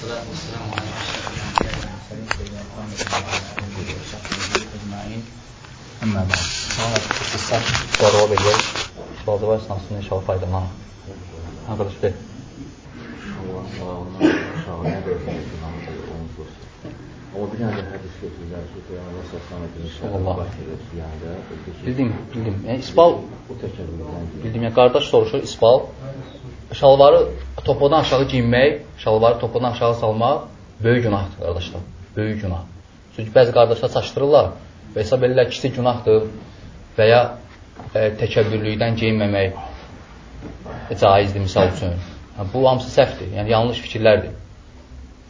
والصلاة والسلام على أشرف الأنبياء والمرسلين سيدنا محمد وعلى آله وصحبه أجمعين أما بعد qısa sorğu verir. Sualcılar esnasında inşallah faydalanır. Arkadaş de. Allah sağlığına sağlığına versin. Ama bir tane hadis götürürler ki Peygamber sallallahu aleyhi ve sellem Bildim, bildim. Yəni isbal bu təkəbbürdən bildim. Yəni qardaş soruşur, isbal şalvarı topudan aşağı giyinmək, şalvarı topudan aşağı salmaq böyük günahdır qardaşlar. Böyük günah. Çünki bəzi qardaşlar çaşdırırlar və hesab edirlər kiçik günahdır və ya e, təkəbbürlükdən geyinməmək caizdir misal üçün. Yəni, bu hamısı səhvdir, yəni yanlış fikirlərdir.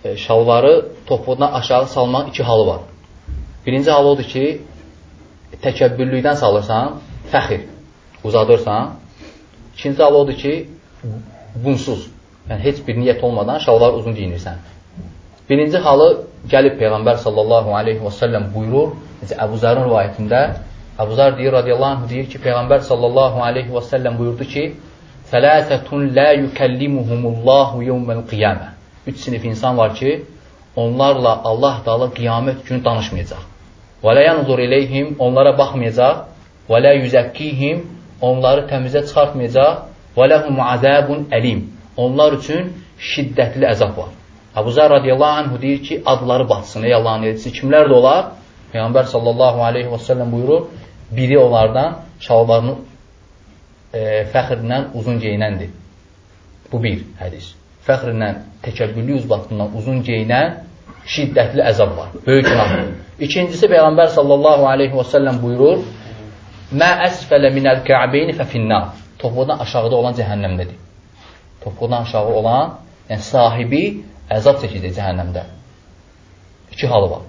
E, şalvarı topudan aşağı salmaq iki halı var. Birinci hal odur ki, təkəbbürlükdən salırsan, fəxir, uzadırsan. İkinci hal odur ki, bunsuz, yəni heç bir niyyət olmadan şalvar uzun giyinirsən. Birinci halı gəlib Peyğəmbər sallallahu aleyhi və səlləm buyurur, necə Əbu Zərin rivayətində Əbu Zər deyir, radiyallahu anh, deyir ki, Peyğəmbər sallallahu aleyhi və səlləm buyurdu ki, Fələsətun lə yükəllimuhumullahu yevməl qiyamə Üç sinif insan var ki, onlarla Allah Taala qiyamət günü danışmayacaq. Və lə yanzur ileyhim, onlara baxmayacaq. Və lə yüzəkkihim, onları təmizə çıxartmayacaq. Və ləhum azabun əlim. Onlar üçün şiddətli əzab var. Əbu Zər radiyallahu anhu deyir ki, adları batsın, ey Allahın elçisi. Kimlər də olar? Peyğəmbər sallallahu aleyhi və səlləm buyurur, biri onlardan şalvarını e, fəxrlə uzun geyinəndir. Bu bir hədis. Fəxrlə təkəbbürlü uzbatından uzun geyinən şiddətli əzab var. Böyük günahdır. İkincisi Peyğəmbər sallallahu aleyhi və səlləm buyurur, Mə əsfələ minəl kə'beyni fəfinnar. Topuqdan aşağıda olan cəhənnəmdədir. Topuqdan aşağı olan, yəni sahibi əzab çəkəcək cəhənnəmdə. İki halı var.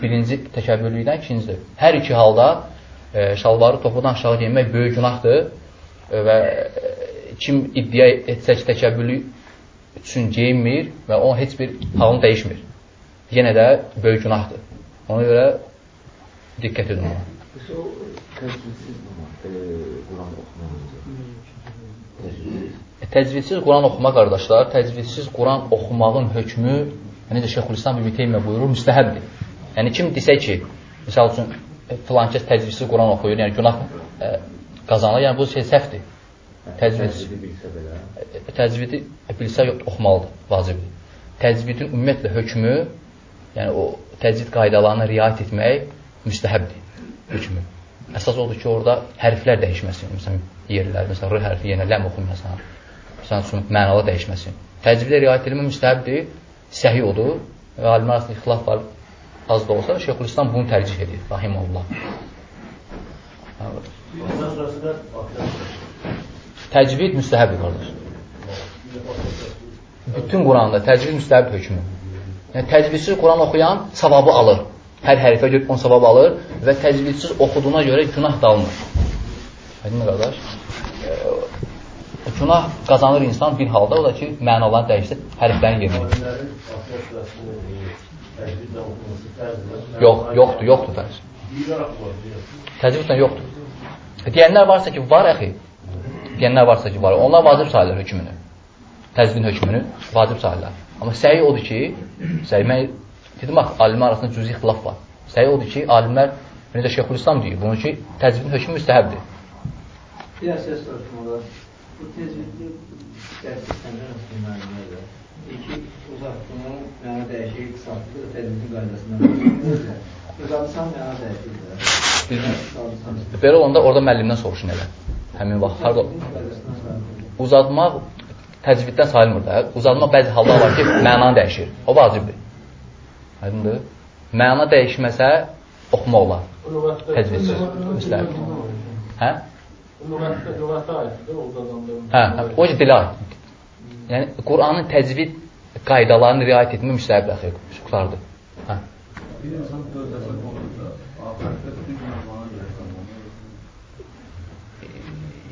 Birinci təkəbbürlükdən, ikincisi. Hər iki halda e, şalvarı topuqdan aşağı geymək böyük günahdır e, və e, kim iddia etsə ki, təkəbbürlük üçün geyinmir və o heç bir halını dəyişmir. Yenə də böyük günahdır. Ona görə diqqət edin ona. Təcvidsiz Quran. Təcvidsiz Quran oxuma qardaşlar, təcvidsiz Quran oxumağın hökmü, necə Şeyxülislam İbn Teymiyyə buyurur, müstəhəbdir. Yəni kim desə ki, məsəl üçün filan kəs təcvidsiz Quran oxuyur, yəni günah e, qazanır, yəni bu şey səhvdir. Təcvid bilsə belə. təcvidi bilsə oxumalıdır, vacibdir. Təcvidin ümumiyyətlə hökmü, yəni o təcvid qaydalarına riayət etmək müstəhəbdir hökmü. Əsas odur ki, orada hərflər dəyişməsin. Məsələn, yerlər, məsələn, r hərfi yenə ləm oxunmasan. Məsələn üçün mənalı dəyişməsin. Təcvidə riayət edilmə müstəhəbdir, səhi odur və alimlər arasında ixtilaf var az da olsa, Şeyxülislam bunu tərcih edir, rahimullah. Təcvid müstəhəbdir, qardaş. Bütün Quranda təcvid müstəhəb hökmü. Yəni, təcvidsiz Quran oxuyan savabı alır. Hər hərfə görə 10 savab alır və təcvidsiz oxuduğuna görə günah da almır. Aydın qardaş? E, günah qazanır insan bir halda, o da ki, mənalarını dəyişsə hərflərin yerinə. Yox, yoxdur, yoxdur fərz. Təcvidlə yoxdur. Deyənlər varsa ki, var əxi. Deyənlər varsa ki, var. Onlar vacib sayılır hökmünü. Təzvin hökmünü vacib sayılır. Amma səhi odur ki, səhi mən dedim axı, alimlər arasında cüzi ixtilaf var. Səhi odur ki, alimlər necə Şeyxülislam deyir, bunu ki, təzvin hökmü müstəhəbdir. Bir əsas soruşum olar. Bu tezlikli dərsi səndən olsun müəllimlərlə. İki, uzatdığını mənə dəyişik, qısaltdı, tezlikli qaydasından uzatsan mənə dəyişik. Belə onda orada müəllimdən soruşun elə. Həmin vaxt harda uzatmaq təcviddən sayılmır da. Uzatmaq bəzi hallar var ki, mənanı dəyişir. O vacibdir. Aydındır? Məna dəyişməsə oxumaq olar. Təcvidsiz. Müstəhəb. Hə? Lüğətə aiddir, uzadandırma. Hə, hə, o ki, dilə aiddir. Yəni, Quranın təcvid qaydalarını riayət etmə müstəhəb əxir, qurtardır. Hə. Bir insan tövbəsi olursa, ahirətdə bütün günahlarına görə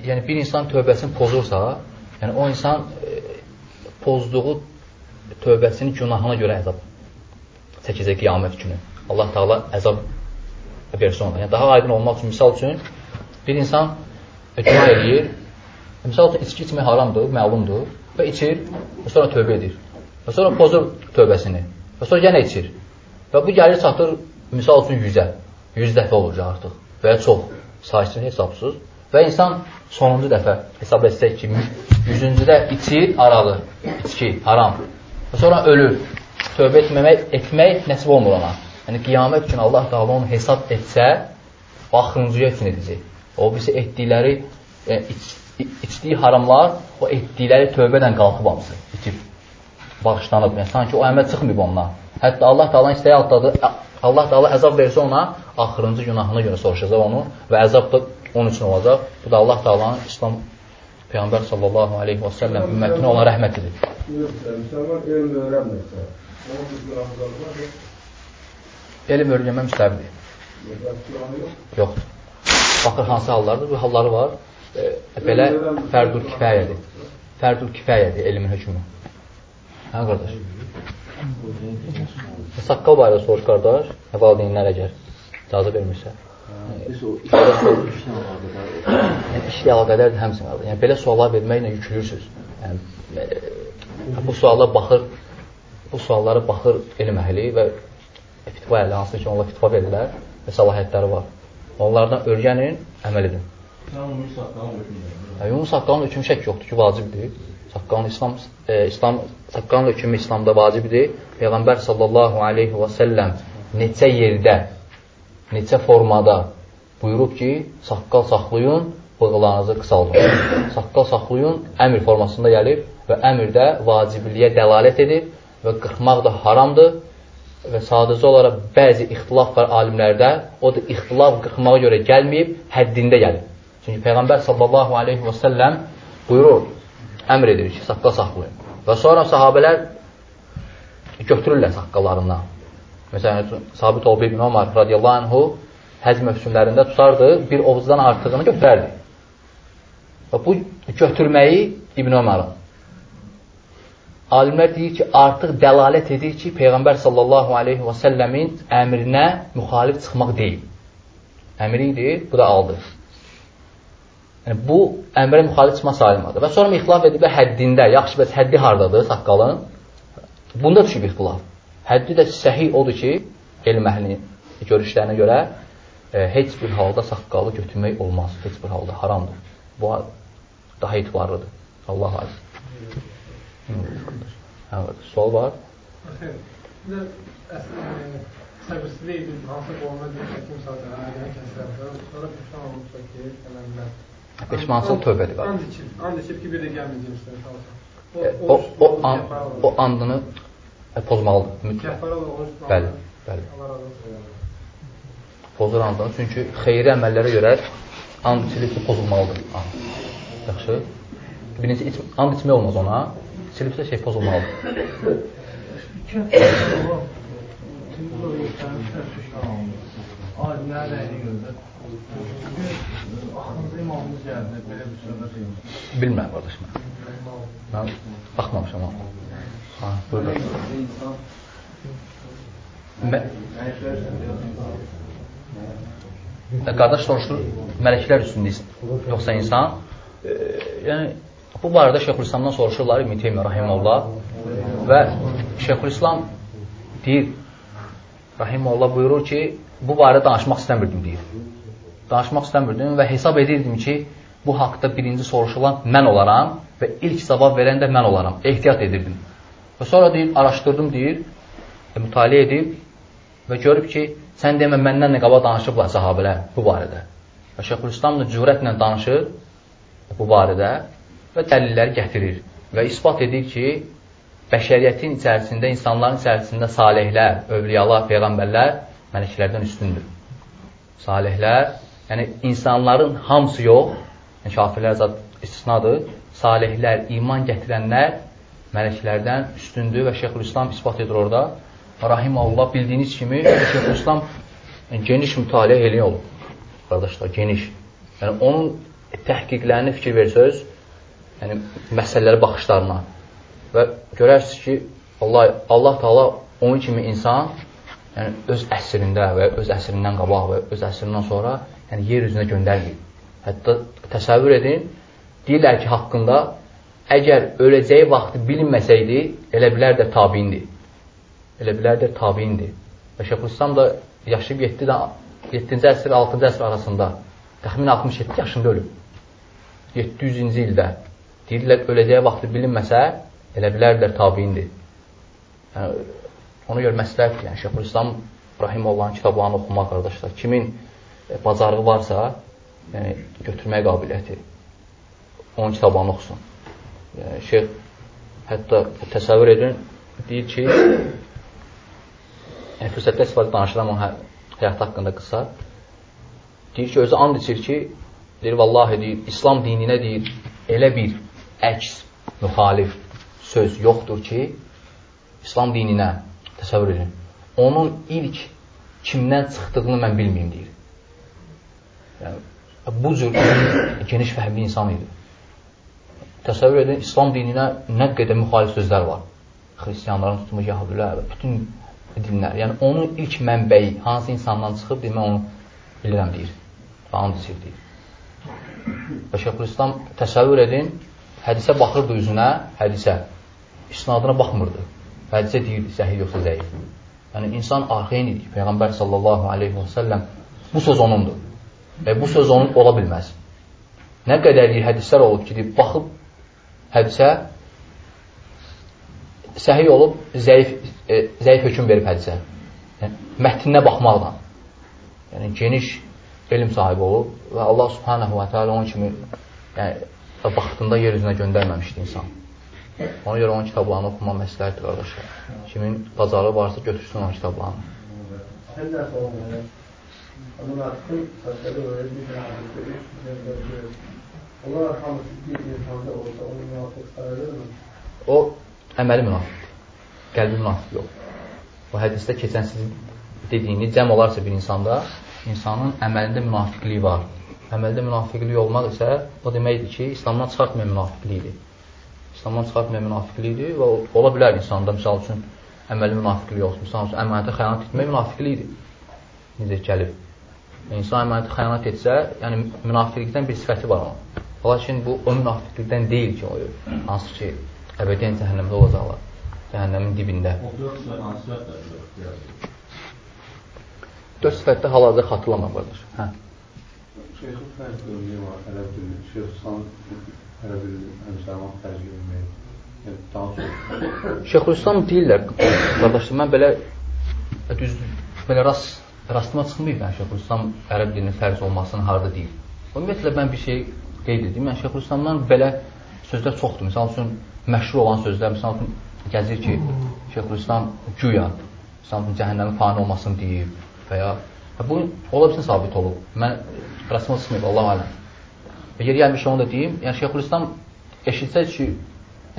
Yəni, bir insan tövbəsini pozursa, yəni o insan e, pozduğu tövbəsinin günahına görə əzab çəkəcək qiyamət günü. Allah Taala əzab versin ona. Yəni, daha aydın olmaq üçün, misal üçün, bir insan günah eləyir, misal üçün, içki içmək haramdır, məlumdur və içir, sonra tövbə edir. Və sonra pozur tövbəsini. Və sonra yenə içir. Və bu gəlir çatır, misal üçün 100-ə. 100 dəfə olur artıq. Və ya çox, sayısız, hesabsız. Və insan sonuncu dəfə hesab etsək ki, 100-cüdə içir, aralı, içki, haram. Və sonra ölür. Tövbə etməmək, etmək nəsib olmur ona. Yəni, qiyamət üçün Allah da onu hesab etsə, o axırıncıya üçün edəcək. O birisi etdikləri, yəni, iç, içdiyi haramlar, o etdikləri tövbə ilə qalxıb hamısı, içib, bağışlanıb. Yəni, sanki o əməl çıxmayıb ondan. Hətta Allah da Allah istəyə altdadır, Allah da Allah əzab versə ona, axırıncı günahına görə soruşacaq onu və əzab da onun üçün olacaq. Bu da Allah da Allahın İslam Peyğəmbər sallallahu aleyhi və səlləm ümmətinə ona rəhmət edir. Müsəlman elm öyrənmirsə. Elm öyrənmə müstəvidir. Yoxdur. Baxır hansı hallardır? Bu halları var. E, belə fərdül kifayədir. Fərdül kifayədir elmin hökmü. Hə, qardaş? Saqqal barədə soruş, qardaş. Valideynlər əgər icazə vermirsə. Yəni, işlə əlaqədardır həmsin qardaş. Yəni, belə suallar verməklə yüklürsünüz. Yəni, e, bu suallar baxır, bu suallara baxır elm əhli və fitva əhli, hansı ki, onlar fitva verirlər və səlahiyyətləri var. Onlardan öyrənin, əməl edin. Ümumi saqqalın hökmü şək yoxdur ki, vacibdir. Saqqalın İslam, e, İslam saqqalın hökmü İslamda vacibdir. Peyğəmbər sallallahu aleyhi və səlləm neçə yerdə, neçə formada buyurub ki, saqqal saxlayın, bığlarınızı qısaldın. Saqqal saxlayın, əmr formasında gəlir və əmrdə vacibliyə dəlalət edir və qırxmaq da haramdır və sadəcə olaraq bəzi ixtilaf var alimlərdə, o da ixtilaf qırxmağa görə gəlməyib, həddində gəlir. Çünki Peyğəmbər sallallahu aleyhi və səlləm buyurur, əmr edir ki, saqqal saxlayın. Və sonra sahabələr götürürlər saqqallarından. Məsələn, sabit olub İbn Omar radiyallahu anhu həz mövsümlərində tutardı, bir ovuzdan artığını götürərdi. Və bu götürməyi İbn Omarın. Alimlər deyir ki, artıq dəlalət edir ki, Peyğəmbər sallallahu aleyhi və səlləmin əmrinə müxalif çıxmaq deyil. Əmri idi, bu da aldı. Yəni, bu əmrə müxalif çıxma sayılmadı. Və sonra ixtilaf ediblər həddində, yaxşı bəs həddi hardadır saqqalın? Bunda düşüb ixtilaf. Həddi də səhih odur ki, elm əhlinin görüşlərinə görə e, heç bir halda saqqalı götürmək olmaz. Heç bir halda haramdır. Bu daha etibarlıdır. Allah alim. Hə, sual var? Bir də səbirsizlik edib hansı qoluna çəkim sadə, əgər kəsərsə, sonra pişman olmuşsa ki, eləmlər. Peşmansıl tövbədir. And içib, and içib ki, bir də gəlməyəcəm sizə çalışam. O, o, an, o andını e, pozmalıdır. Mütləq. Bəli, bəli. Pozur andını. Çünki xeyri əməllərə görə and içilib ki, pozulmalıdır. Yaxşı. Birinci, iç, and içmək olmaz ona. İçilibsə şey pozulmalıdır. Alimlər rəyini görə axırıncı imamımız gəldi, belə bir söhbət deyilmiş. Bilmirəm qardaş mən. Baxmamışam ha. Ha, buyurun. Mə E, qardaş soruşur, mələklər üstündə yoxsa insan? E, yəni bu barədə Şeyxülislamdan soruşurlar İbn Teymiyyə rahimehullah və Şeyxülislam deyir rahimehullah buyurur ki, bu barədə danışmaq istəmirdim deyir. Danışmaq istəmirdim və hesab edirdim ki, bu haqda birinci soruşulan mən olaram və ilk cavab verən də mən olaram. Ehtiyat edirdim. Və sonra deyir, araşdırdım deyir, e, mütaliə edib və görüb ki, sən demə məndən nə qabaq danışıblar sahabələr bu barədə. Və Şeyxülislam da cürətlə danışır bu barədə və dəlilləri gətirir və isbat edir ki, bəşəriyyətin içərisində, insanların içərisində salihlər, övliyalar, peyğəmbərlər mələklərdən üstündür. Salihlər, yəni insanların hamısı yox, yəni kafirlər zat istisnadır, salihlər, iman gətirənlər mələklərdən üstündür və Şeyxülislam isbat edir orada. Rahim Allah bildiyiniz kimi Şeyxülislam yəni, geniş mütaliə eləyə olub. Qardaşlar, geniş. Yəni onun təhqiqlərini fikir versəz, yəni məsələləri baxışlarına və görərsiniz ki, Allah Allah Taala onun kimi insan yəni öz əsrində və öz əsrindən qabaq və öz əsrindən sonra yəni yer üzünə göndərməyib. Hətta təsəvvür edin, deyirlər ki, haqqında əgər öləcəyi vaxtı bilinməsəydi, elə bilərdir tabindir. Elə bilərdir tabindir. Və Şeyxülislam da yaşayıb 7-ci əsr, 6-cı əsr arasında təxmin 67 yaşında ölüb. 700-cü ildə deyirlər, öləcəyi vaxtı bilinməsə, elə bilərdir tabindir. Yəni, ona görə məsləhətdir. Yəni, Şeyxülislam Rahimovların kitablarını oxumaq qardaşlar. Kimin e, bacarığı varsa, yəni, götürmək qabiliyyəti onun kitablarını oxusun. Yəni, şeyx hətta təsəvvür edin, deyir ki, yəni, fürsətdə istifadə danışıram onun hə, həyatı haqqında qısa. Deyir ki, özü and içir ki, deyir, vallahi deyir, İslam dininə deyir, elə bir əks, müxalif söz yoxdur ki, İslam dininə təsəvvür edin. Onun ilk kimdən çıxdığını mən bilməyim deyir. Yəni, bu cür geniş fəhmli insan idi. Təsəvvür edin, İslam dininə nə qədər müxalif sözlər var. Xristiyanların tutumu, yahudilər və bütün dinlər. Yəni, onun ilk mənbəyi hansı insandan çıxıb, deyil, mən onu bilirəm, deyir. Və and içir, deyir. Və Şeyxülislam təsəvvür edin, hədisə baxırdı üzünə, hədisə. İsnadına baxmırdı. Hədisə deyirdi, səhih yoxsa zəif. Yəni, insan arxeyn idi. Peyğəmbər sallallahu aleyhi və səlləm bu söz onundur. Və bu söz onun ola bilməz. Nə qədər deyir, hədislər olub ki, deyir, baxıb hədisə səhiy olub, zəif, e, zəif hökum verib hədisə. Yəni, mətninə baxmaqla. Yəni, geniş elm sahibi olub və Allah subhanahu və teala onun kimi yəni, vaxtında yer üzünə göndərməmişdi insan. Ona görə onun kitablarını oxumaq məsləhətdir, qardaşlar. Kimin bacarı varsa götürsün onun kitablarını. Sən də sonra Münafıqın sözləri öyrənmiş Onlar hamısı bir insanda olsa onu münafıq sayılırmı? O əməli münafiqdir. Qəlbi münafiq yox. O hədisdə keçən sizin dediyiniz cəm olarsa bir insanda, insanın əməlində münafiqliyi var. Əməldə münafiqlik olmaq isə o deməkdir ki, İslamdan çıxartmayan münafiqlikdir. İslamdan çıxartmayan münafiqlikdir və ola bilər insanda, misal üçün, əməli münafiqlik olsun. Misal üçün, əmənətə xəyanət etmək münafiqlikdir. Necə gəlib. İnsan əmənətə xəyanət etsə, yəni münafiqlikdən bir sifəti var onun. Lakin bu o münafiqlikdən deyil ki, o, hansı ki, əbədiyyən cəhənnəmdə olacaqlar. Cəhənnəmin dibində. O dörd sifətdə hal-hazırda xatırlamaq qardaş. Hə. Şeyxin fərq örneği var, ərəb dili. Şeyx İslam ərəb dili həmsərman tərcih etmək. Yəni, çox. Şeyxülislam deyirlər, qardaşlar, mən belə düzdür, belə rast, rastıma çıxmayıb mən Şeyxülislam ərəb dilinin fərz olmasının harada deyil. Ümumiyyətlə, mən bir şey qeyd edim. Yəni, Şeyxülislamdan belə sözlər çoxdur. Misal üçün, məşhur olan sözlər, misal üçün, gəzir ki, Şeyxülislam güya, misal üçün, cəhənnəmin fani olmasını deyib və ya bu, ola bilsin sabit olub. Mən rəsmə çıxmayıb, Allah aləm. Və yer gəlmiş onu da deyim, yəni Şeyxülislam eşitsə ki,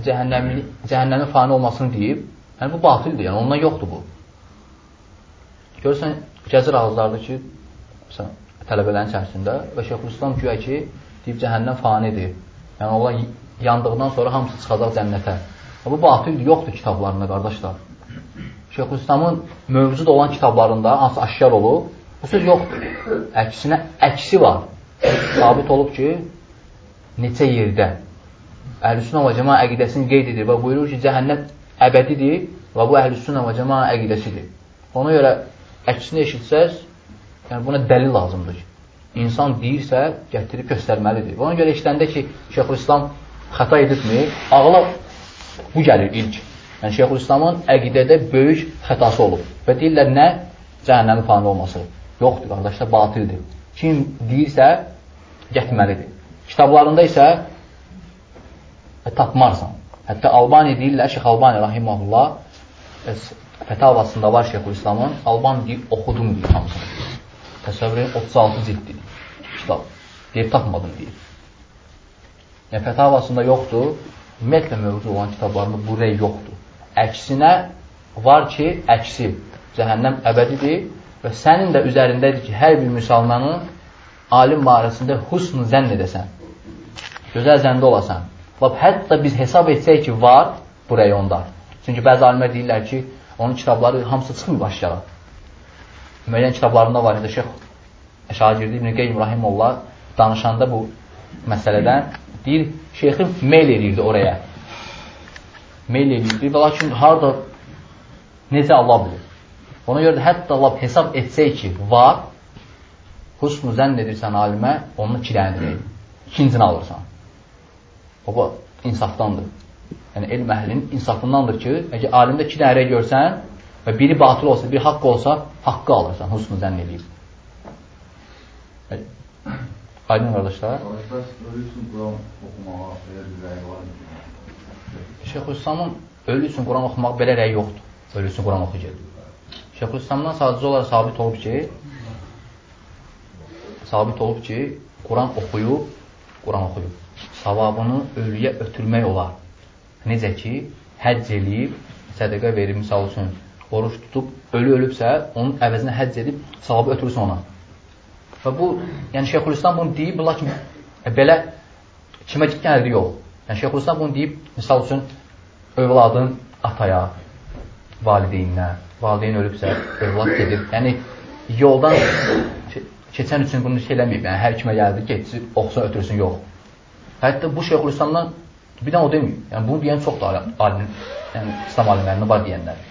cəhənnəmin, cəhənnəmin fani olmasını deyib, yəni bu batildir, yəni ondan yoxdur bu. Görürsən, gəzir ağızlarda ki, məsələn, tələbələrin içərisində və Şeyxülislam güya ki, deyib cəhənnəm fanidir. Yəni onlar yandıqdan sonra hamısı çıxacaq cənnətə. Bu batildir, yoxdur kitablarında qardaşlar. Şeyxülislamın mövcud olan kitablarında hansı aşkar olub, bu söz yoxdur. Əksinə əksi var. Sabit olub ki, neçə yerdə Əhlüsünnə və Cəmaa əqidəsini qeyd edir və buyurur ki, cəhənnəm əbədidir və bu Əhlüsünnə və Cəmaa əqidəsidir. Ona görə əksini eşitsəz, yəni buna dəlil lazımdır ki, insan deyirsə, gətirib göstərməlidir. Ona görə işləndə ki, Şeyxülislam xəta edibmi, ağla bu gəlir ilk. Yəni, Şeyxülislamın əqidədə böyük xətası olub. Və deyirlər, nə? Cəhənnəmin fani olması. Yoxdur, qardaşlar, batildir. Kim deyirsə, gətirməlidir. Kitablarında isə tapmarsan. Hətta Albani deyirlər, Şeyx Albani rahiməhullah e, fətavasında var Şeyxülislamın, Albani deyir, oxudum deyir hamısını. Təsəvvür edin, 36 ciddi kitab. Deyib, tapmadım deyir. Yəni, fətavasında yoxdur. Ümumiyyətlə, mövcud olan kitablarında bu rey yoxdur. Əksinə var ki, əksi cəhənnəm əbədidir və sənin də üzərindədir ki, hər bir müsəlmanın alim barəsində husn zənn edəsən. Gözəl zəndə olasan. Lab, hətta biz hesab etsək ki, var bu reyonda. Çünki bəzi alimlər deyirlər ki, onun kitabları hamısı çıxmır aşağı. Müəyyən kitablarında var idi, Şeyx şagirdi İbn Qeym Rahimullah danışanda bu məsələdən Deyir, şeyxim meyl edirdi oraya. Meyl edirdi və lakin harada necə Allah bilir. Ona görə də hətta Allah hesab etsək ki, var, husnu zənn edirsən alimə, onun ikiləndir. İkincini alırsan. Bu insafdandır. Yəni, elm əhlinin insafındandır ki, əgər alimdə iki dənə görsən və biri batıl olsa, biri haqq olsa, haqqı alırsan, husnu zənn edib. Aydın qardaşlar? Şeyxülislamın ölü üçün Quran oxumaq belə rəy yoxdur. Ölü üçün Quran oxuyacaq. Şeyxülislamdan sadəcə olaraq sabit olub ki, sabit olub ki, Quran oxuyub, Quran oxuyub. Savabını ölüyə ötürmək olar. Necə ki, həcc eləyib, sədəqə verir, misal üçün, oruç tutub, ölü ölübsə, onun əvəzinə həcc edib, savabı ötürürsə ona. Və bu, yəni Şeyxülislam bunu deyib, lakin e, belə kimə gəldi yox. Yəni Şeyxülislam bunu deyib, misal üçün, övladın ataya, valideyninə, valideyn ölübsə, övlad gedir. Yəni, yoldan keçən üçün bunu şey eləməyib. Yəni, hər kimə gəldi, getsin, oxusun, ötürsün, yox. Hətta bu Şeyxülislamdan bir də o deməyib. Yəni, bunu deyən çox da alim, yəni, İslam alimlərində var deyənlər.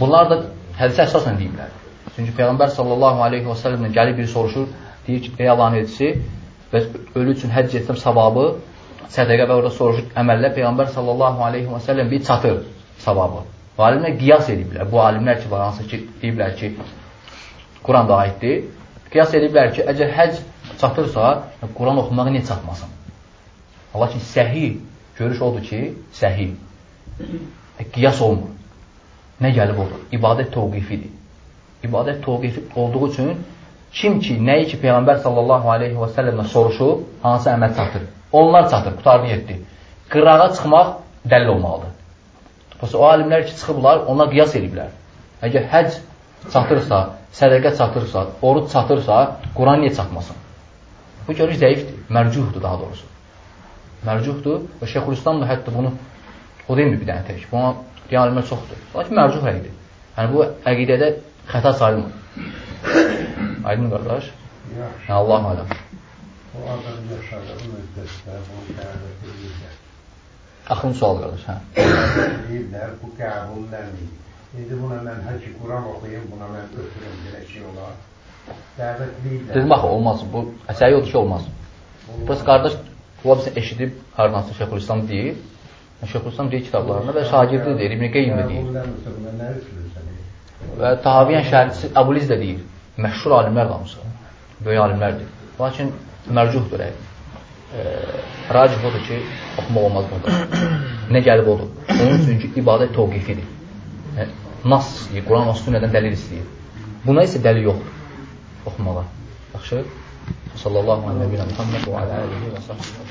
Bunlar da hədisə əsasən deyiblər. Çünki Peyğəmbər sallallahu aleyhi və səlləmdən gəlib biri soruşur, deyir ki, ey Allahın edisi, bəs ölü üçün həcc etsəm savabı, sədəqə və orada soruşur, əməllə Peyğəmbər sallallahu aleyhi və səlləm bir çatır savabı. Bu alimlər qiyas ediblər. Bu alimlər ki, var, hansı ki, deyiblər ki, Quran da aiddir. Qiyas ediblər ki, əgər həcc çatırsa, Quran oxumağı niyə çatmasın? Ki, səhi görüş odur ki, səhi. E, qiyas olmur. Nə gəlib odur? İbadət təvqifidir. İbadət təvqifi olduğu üçün Kim ki, nəyi ki, Peyğəmbər sallallahu aleyhi və səlləmlə soruşub, hansı əməl çatır? Onlar çatır, qutarını yetdi. Qırağa çıxmaq dəlil olmalıdır. Bəs o alimlər ki, çıxıblar, ona qiyas ediblər. Əgər həc çatırsa, sədəqə çatırsa, oruç çatırsa, Quran niyə çatmasın? Bu görüş zəifdir, mərcuhdur daha doğrusu. Mərcuhdur və Şeyxülislam da hətta bunu o demir bir dənə tək. Buna alimlər çoxdur. Lakin mərcuh rəydir. Yəni bu əqidədə xəta sayılmır. Aydın qardaş? Yaxşı. Allah aləm. O adam yaşadığı müddətdə bunu qəbul edirlər. Axın sual qardaş, hə. Deyirlər, bu qəbulləmir. İndi buna mən həki Quran oxuyum, buna mən ötürüm, belə şey olar. Dəvət deyirlər. Dedim, axı, olmaz. Bu əsəri odur ki, olmaz. Bəs qardaş, bu bizə eşidib, hardansı Şeyxülislam deyir. Şeyxülislam deyir kitablarında və şagirdi deyir, İbn-i Qeym də deyir. Və Tahaviyyən şəhərçisi Əbuliz də deyir məşhur alimlər qalmışsa, böyük alimlərdir. Lakin mərcuhdur. E, racih odur ki, oxumaq olmaz burada. Nə gəlib odur? Onun üçün ki, ibadət təvqifidir. Yəni, nas istəyir, Quran və sünnədən dəlil istəyir. Buna isə dəlil yoxdur oxumağa. Yaxşı? Sallallahu aleyhi və Muhammed və alə alihi və sahbihi.